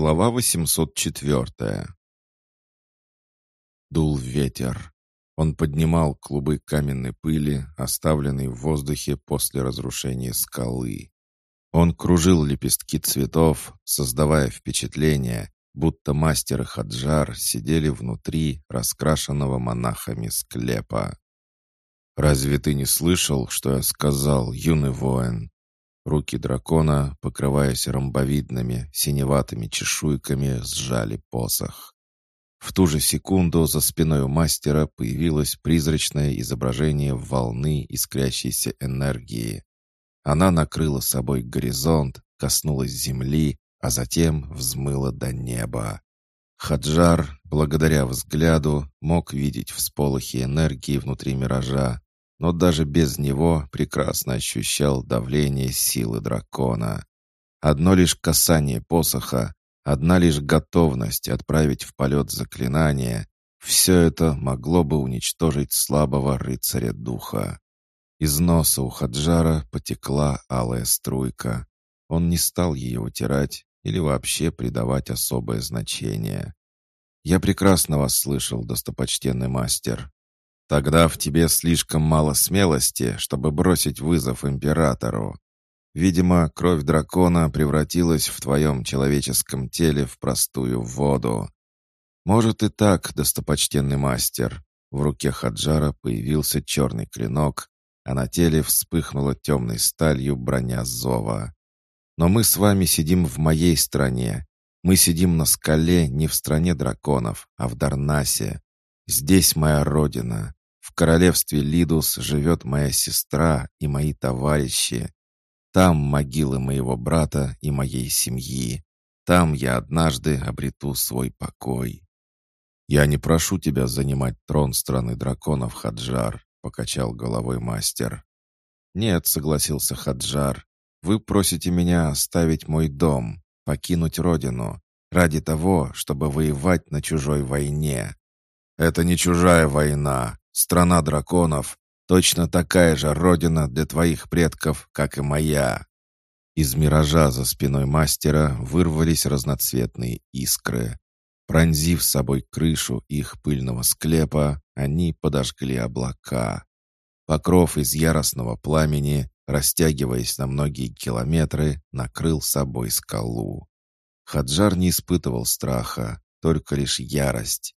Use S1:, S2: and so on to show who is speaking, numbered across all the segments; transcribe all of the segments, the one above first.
S1: Глава 804 Дул ветер. Он поднимал клубы каменной пыли, оставленной в воздухе после разрушения скалы. Он кружил лепестки цветов, создавая впечатление, будто мастер и хаджар сидели внутри раскрашенного монахами склепа. «Разве ты не слышал, что я сказал, юный воин?» Руки дракона, покрываясь ромбовидными, синеватыми чешуйками, сжали посох. В ту же секунду за спиной у мастера появилось призрачное изображение волны искрящейся энергии. Она накрыла собой горизонт, коснулась земли, а затем взмыла до неба. Хаджар, благодаря взгляду, мог видеть всполохи энергии внутри миража, но даже без него прекрасно ощущал давление силы дракона. Одно лишь касание посоха, одна лишь готовность отправить в полет заклинание — все это могло бы уничтожить слабого рыцаря духа. Из носа у Хаджара потекла алая струйка. Он не стал ее утирать или вообще придавать особое значение. «Я прекрасно вас слышал, достопочтенный мастер. Тогда в тебе слишком мало смелости, чтобы бросить вызов императору. Видимо, кровь дракона превратилась в твоем человеческом теле в простую воду. Может и так, достопочтенный мастер. В руке Хаджара появился черный клинок, а на теле вспыхнула темной сталью броня Зова. Но мы с вами сидим в моей стране. Мы сидим на скале не в стране драконов, а в Дарнасе. Здесь моя родина. В королевстве Лидус живет моя сестра и мои товарищи. Там могилы моего брата и моей семьи. Там я однажды обрету свой покой. «Я не прошу тебя занимать трон страны драконов, Хаджар», — покачал головой мастер. «Нет», — согласился Хаджар, — «вы просите меня оставить мой дом, покинуть родину, ради того, чтобы воевать на чужой войне». «Это не чужая война», Страна драконов — точно такая же родина для твоих предков, как и моя». Из миража за спиной мастера вырвались разноцветные искры. Пронзив собой крышу их пыльного склепа, они подожгли облака. Покров из яростного пламени, растягиваясь на многие километры, накрыл собой скалу. Хаджар не испытывал страха, только лишь ярость.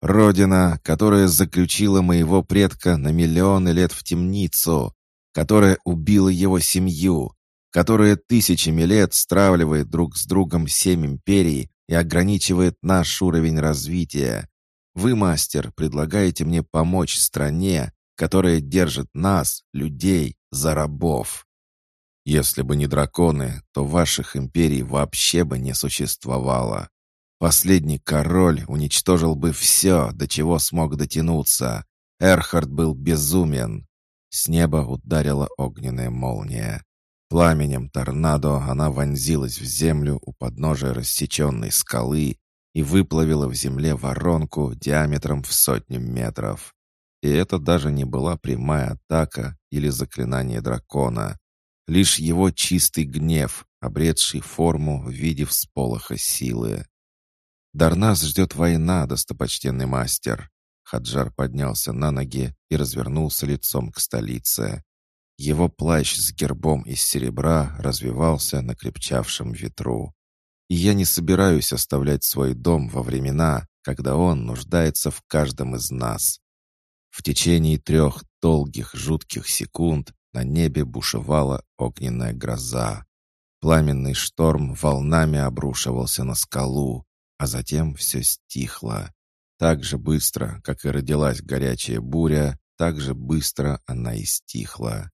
S1: Родина, которая заключила моего предка на миллионы лет в темницу, которая убила его семью, которая тысячами лет стравливает друг с другом семь империй и ограничивает наш уровень развития. Вы, мастер, предлагаете мне помочь стране, которая держит нас, людей, за рабов. Если бы не драконы, то ваших империй вообще бы не существовало. Последний король уничтожил бы все, до чего смог дотянуться. Эрхард был безумен. С неба ударила огненная молния. Пламенем торнадо она вонзилась в землю у подножия рассеченной скалы и выплавила в земле воронку диаметром в сотню метров. И это даже не была прямая атака или заклинание дракона. Лишь его чистый гнев, обретший форму в виде всполоха силы. «Дарнас ждет война, достопочтенный мастер». Хаджар поднялся на ноги и развернулся лицом к столице. Его плащ с гербом из серебра развивался на крепчавшем ветру. И я не собираюсь оставлять свой дом во времена, когда он нуждается в каждом из нас. В течение трех долгих жутких секунд на небе бушевала огненная гроза. Пламенный шторм волнами обрушивался на скалу, а затем все стихло. Так же быстро, как и родилась горячая буря, так же быстро она и стихла.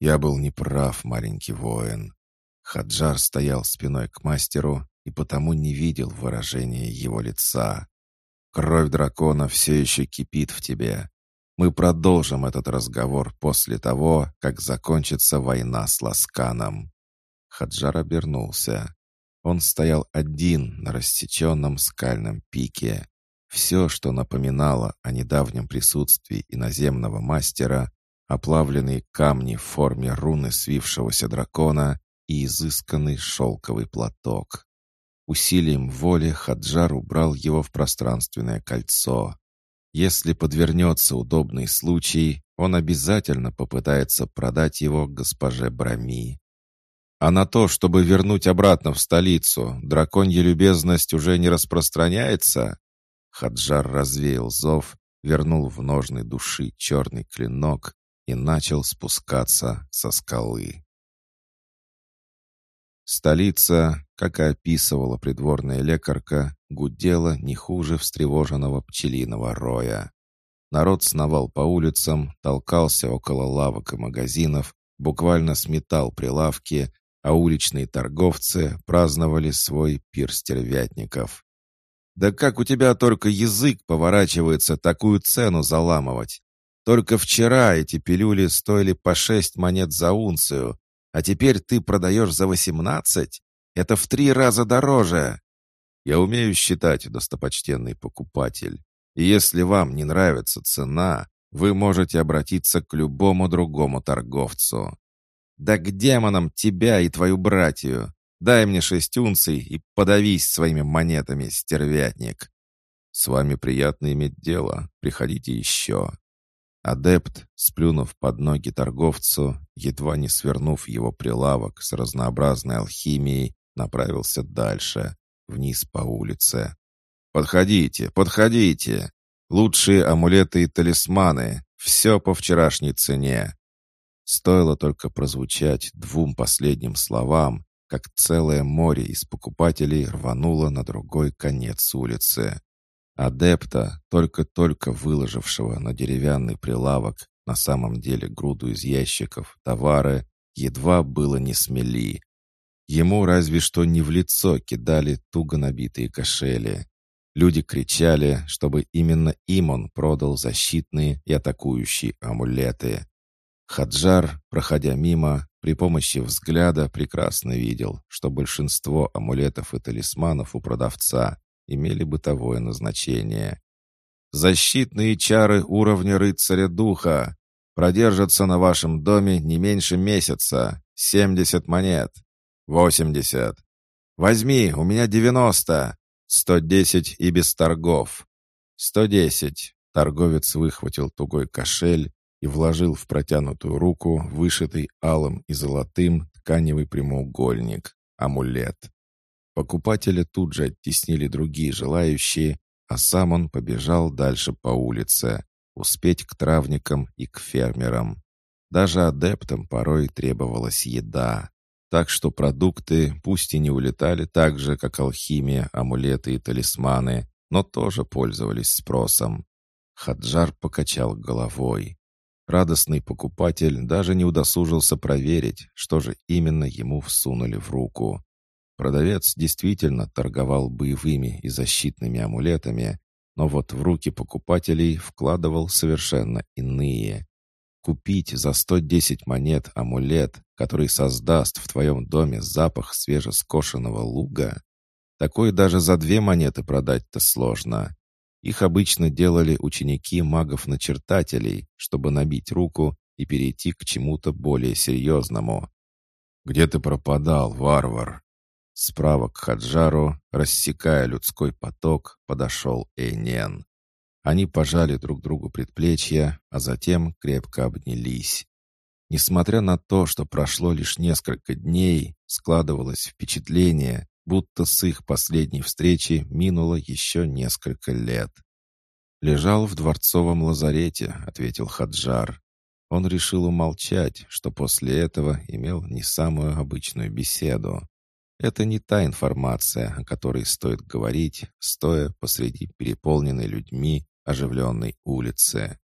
S1: Я был неправ, маленький воин. Хаджар стоял спиной к мастеру и потому не видел выражения его лица. Кровь дракона все еще кипит в тебе. Мы продолжим этот разговор после того, как закончится война с Ласканом. Хаджар обернулся. Он стоял один на рассеченном скальном пике. Все, что напоминало о недавнем присутствии иноземного мастера, оплавленные камни в форме руны свившегося дракона и изысканный шелковый платок. Усилием воли Хаджар убрал его в пространственное кольцо. Если подвернется удобный случай, он обязательно попытается продать его госпоже Брами. А на то, чтобы вернуть обратно в столицу, драконья любезность уже не распространяется? Хаджар развеял зов, вернул в ножны души черный клинок и начал спускаться со скалы. Столица, как и описывала придворная лекарка, гудела не хуже встревоженного пчелиного роя. Народ сновал по улицам, толкался около лавок и магазинов, буквально сметал прилавки, а уличные торговцы праздновали свой пир стервятников. «Да как у тебя только язык поворачивается такую цену заламывать? Только вчера эти пилюли стоили по шесть монет за унцию, а теперь ты продаешь за восемнадцать? Это в три раза дороже!» «Я умею считать, достопочтенный покупатель. И если вам не нравится цена, вы можете обратиться к любому другому торговцу. Да к демонам тебя и твою братью! Дай мне шесть унций и подавись своими монетами, стервятник!» «С вами приятно иметь дело. Приходите еще». Адепт, сплюнув под ноги торговцу, едва не свернув его прилавок с разнообразной алхимией, направился дальше, вниз по улице. «Подходите, подходите! Лучшие амулеты и талисманы, все по вчерашней цене!» Стоило только прозвучать двум последним словам, как целое море из покупателей рвануло на другой конец улицы. Адепта, только-только выложившего на деревянный прилавок на самом деле груду из ящиков, товары, едва было не смели. Ему разве что не в лицо кидали туго набитые кошели. Люди кричали, чтобы именно им он продал защитные и атакующие амулеты. Хаджар, проходя мимо, при помощи взгляда прекрасно видел, что большинство амулетов и талисманов у продавца имели бытовое назначение. «Защитные чары уровня рыцаря духа продержатся на вашем доме не меньше месяца. Семьдесят монет. Восемьдесят. Возьми, у меня девяносто. Сто десять и без торгов. Сто десять». Торговец выхватил тугой кошель и вложил в протянутую руку вышитый алым и золотым тканевый прямоугольник, амулет. Покупателя тут же оттеснили другие желающие, а сам он побежал дальше по улице, успеть к травникам и к фермерам. Даже адептам порой требовалась еда. Так что продукты, пусть и не улетали так же, как алхимия, амулеты и талисманы, но тоже пользовались спросом. Хаджар покачал головой. Радостный покупатель даже не удосужился проверить, что же именно ему всунули в руку. Продавец действительно торговал боевыми и защитными амулетами, но вот в руки покупателей вкладывал совершенно иные. Купить за 110 монет амулет, который создаст в твоем доме запах свежескошенного луга, такой даже за две монеты продать-то сложно. Их обычно делали ученики магов-начертателей, чтобы набить руку и перейти к чему-то более серьезному. «Где ты пропадал, варвар?» Справа к Хаджару, рассекая людской поток, подошел Эйнен. Они пожали друг другу предплечья, а затем крепко обнялись. Несмотря на то, что прошло лишь несколько дней, складывалось впечатление, будто с их последней встречи минуло еще несколько лет. «Лежал в дворцовом лазарете», — ответил Хаджар. Он решил умолчать, что после этого имел не самую обычную беседу. Это не та информация, о которой стоит говорить, стоя посреди переполненной людьми оживленной улицы.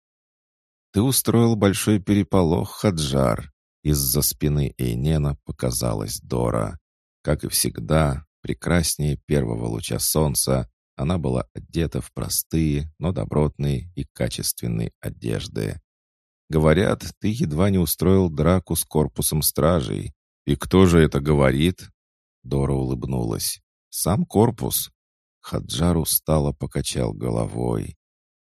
S1: «Ты устроил большой переполох, Хаджар!» Из-за спины Эйнена показалась Дора. Как и всегда, прекраснее первого луча солнца, она была одета в простые, но добротные и качественные одежды. «Говорят, ты едва не устроил драку с корпусом стражей. И кто же это говорит?» Дора улыбнулась. «Сам корпус». Хаджар устало покачал головой.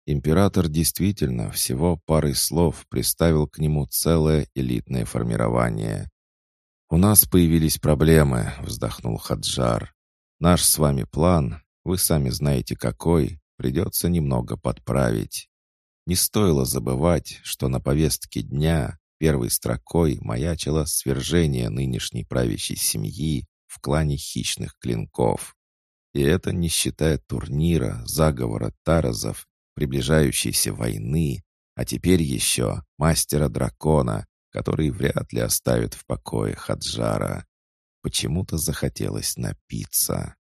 S1: Император действительно всего парой слов приставил к нему целое элитное формирование. «У нас появились проблемы», — вздохнул Хаджар. Наш с вами план, вы сами знаете какой, придется немного подправить. Не стоило забывать, что на повестке дня первой строкой маячило свержение нынешней правящей семьи в клане хищных клинков. И это не считая турнира, заговора Таразов, приближающейся войны, а теперь еще мастера дракона, который вряд ли оставит в покое Хаджара. Почему-то захотелось напиться.